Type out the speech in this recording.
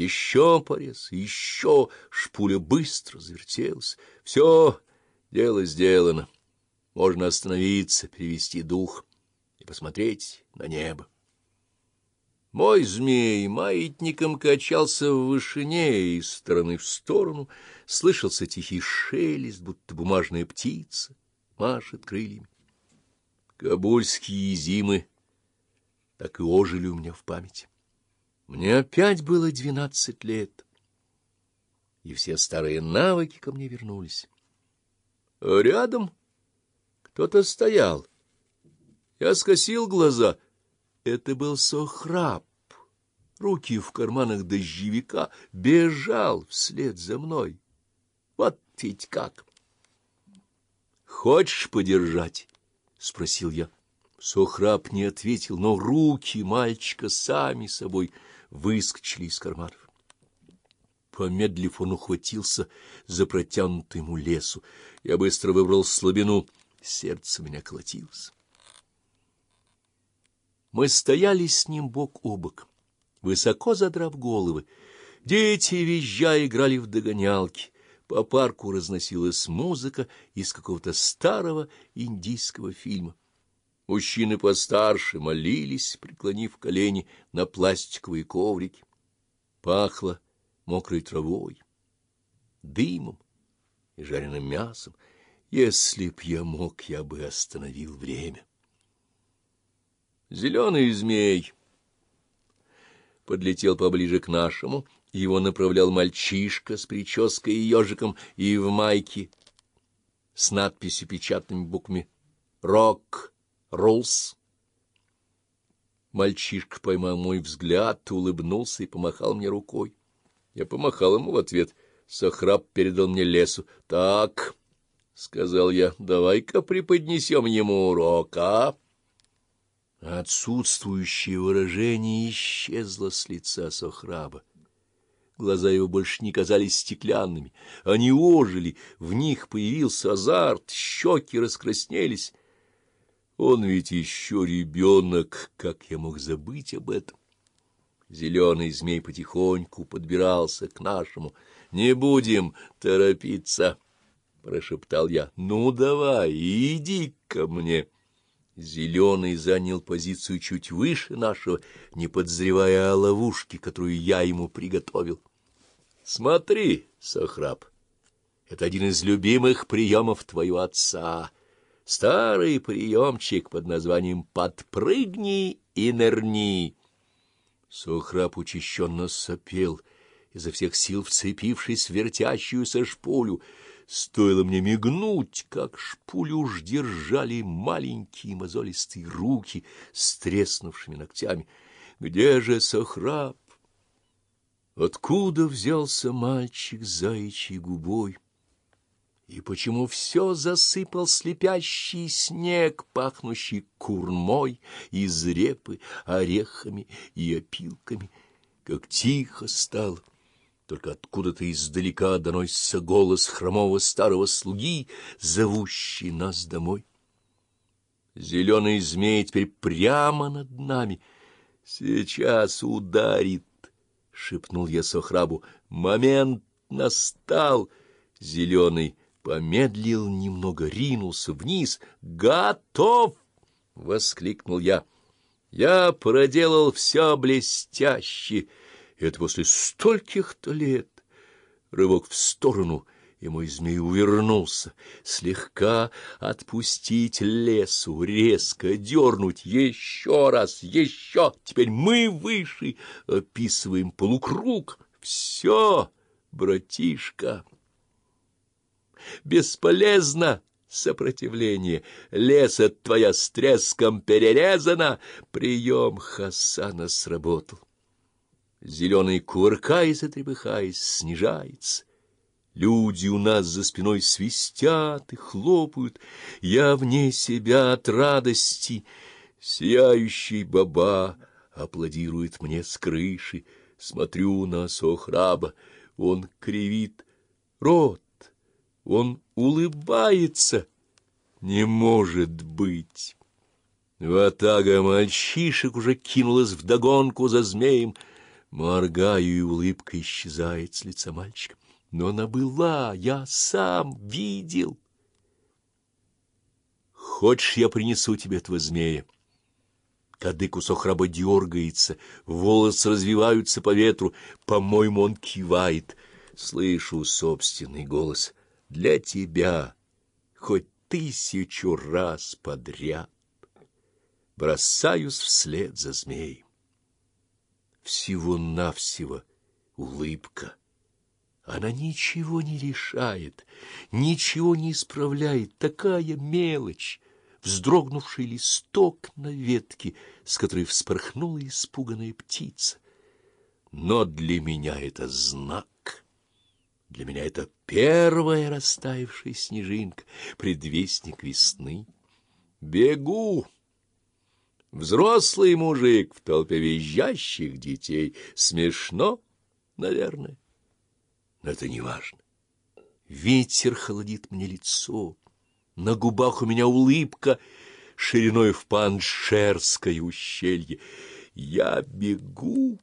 Еще порез, еще шпуля быстро завертелась. Все, дело сделано. Можно остановиться, перевести дух и посмотреть на небо. Мой змей маятником качался в вышине из стороны в сторону, слышался тихий шелест, будто бумажная птица машет крыльями. Кабульские зимы так и ожили у меня в памяти. Мне опять было двенадцать лет, и все старые навыки ко мне вернулись. А рядом кто-то стоял. Я скосил глаза. Это был Сохраб. Руки в карманах дождевика бежал вслед за мной. Вот ведь как! — Хочешь подержать? — спросил я. Сохраб не ответил, но руки мальчика сами собой выскочили из карманов. Помедлив, он ухватился за протянутый ему лесу. Я быстро выбрал слабину. Сердце меня колотилось. Мы стояли с ним бок о бок, высоко задрав головы. Дети, визжа, играли в догонялки. По парку разносилась музыка из какого-то старого индийского фильма. Мужчины постарше молились, преклонив колени на пластиковые коврики. Пахло мокрой травой, дымом и жареным мясом. Если б я мог, я бы остановил время. Зеленый змей подлетел поближе к нашему, его направлял мальчишка с прической и ежиком и в майке с надписью печатными буквами «Рок Рулс». Мальчишка поймал мой взгляд, улыбнулся и помахал мне рукой. Я помахал ему в ответ. Сохраб передал мне лесу. — Так, — сказал я, — давай-ка преподнесем ему урок, а? Отсутствующее выражение исчезло с лица Сохраба. Глаза его больше не казались стеклянными. Они ожили, в них появился азарт, щеки раскраснелись. Он ведь еще ребенок, как я мог забыть об этом? Зеленый змей потихоньку подбирался к нашему. — Не будем торопиться, — прошептал я. — Ну, давай, иди ко мне. Зеленый занял позицию чуть выше нашего, не подозревая о ловушке, которую я ему приготовил. — Смотри, Сохраб, это один из любимых приемов твоего отца. Старый приемчик под названием «Подпрыгни и нырни». Сухраб учащенно сопел, изо всех сил вцепившись в вертящуюся шпулю. Стоило мне мигнуть, как шпулю уж держали маленькие мозолистые руки с треснувшими ногтями. Где же Сохраб? Откуда взялся мальчик с заячьей губой? И почему все засыпал слепящий снег, пахнущий курмой из репы, орехами и опилками? Как тихо стало! Только откуда-то издалека доносится голос хромого старого слуги, зовущий нас домой. Зеленый змей теперь прямо над нами. Сейчас ударит, — шепнул я Сохрабу. Момент настал. Зеленый помедлил немного, ринулся вниз. «Готов!» — воскликнул я. «Я проделал все блестяще, это после стольких-то лет». Рывок в сторону, и мой змей увернулся. Слегка отпустить лесу, резко дернуть, еще раз, еще. Теперь мы выше описываем полукруг. Все, братишка. Бесполезно сопротивление. Лес от твоя с треском перерезана. Прием Хасана сработал. Зеленый кувыркаясь и трепыхаясь, снижается. Люди у нас за спиной свистят и хлопают. Я вне себя от радости. Сияющий баба аплодирует мне с крыши. Смотрю на Сохраба. Он кривит рот он улыбается. Не может быть. Ватага мальчишек уже кинулась вдогонку за змеем. Моргаю, и улыбка исчезает с лица мальчика. Но она была, я сам видел. Хочешь, я принесу тебе этого змея? Кадык у Сохраба дергается, волосы развиваются по ветру. По-моему, он кивает. Слышу собственный голос. Для тебя хоть тысячу раз подряд. Бросаюсь вслед за змеем. Всего-навсего улыбка. Она ничего не решает, ничего не исправляет. Такая мелочь, вздрогнувший листок на ветке, с которой вспорхнула испуганная птица. Но для меня это знак. Для меня это первая растаявшая снежинка, предвестник весны. Бегу! Взрослый мужик в толпе визжащих детей. Смешно, наверное, но это не важно. Ветер холодит мне лицо, на губах у меня улыбка шириной в паншерское ущелье. Я бегу...